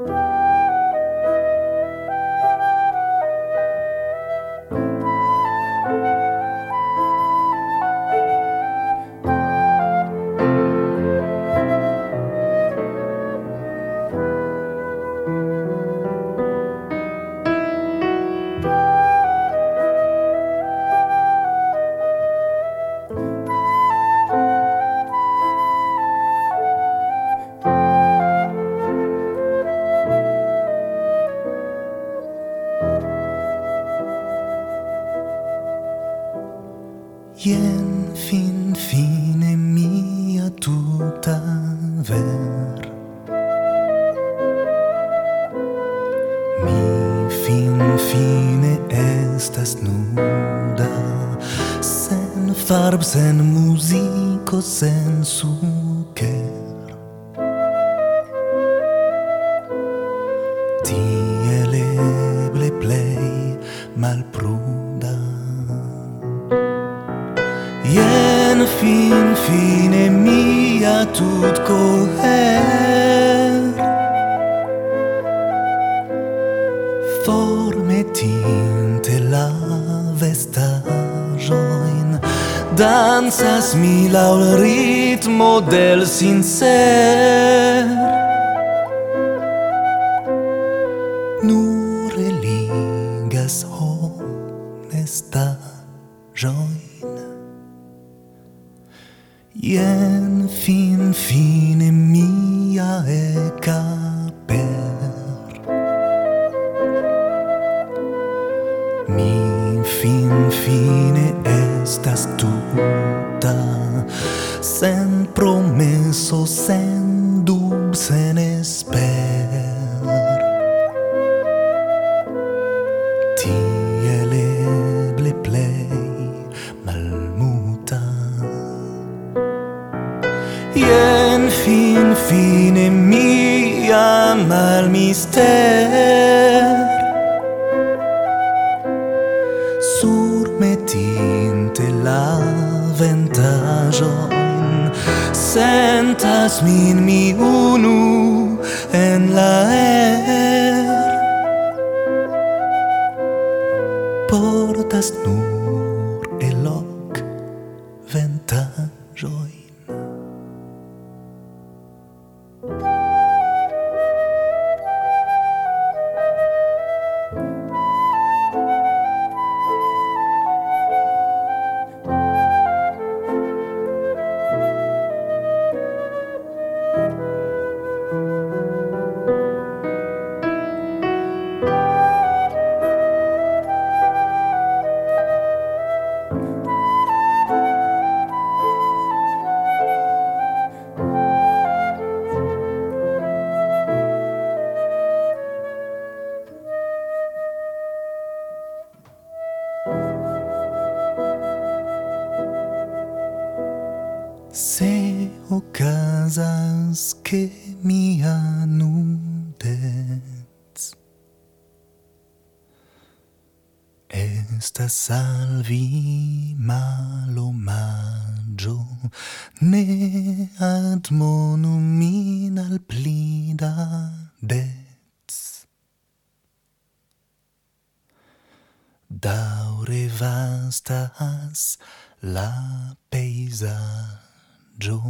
you Ien fin fine mia tuta ver. Mi fin fine estas nuda Sen farb, sen musico sen suker. Tiel eble plei malpruva Ien fin fine mia tut coher. Formetinte la vestajoin Dansas mi laul ritmo del sincer. Nur eligas honesta join mi fin fine estas tuta. Sen promeso sen dub sen esper. Tiel eble plej malmuta. Jen fin fine mia malmistero Vidinte la ventajoin Sentas min mi unu en la er. Portas nur Se ocasas che mi anudez Estas salvi malomaggio Ne ad min al plida dez. Daure vastas la peisaggio 中。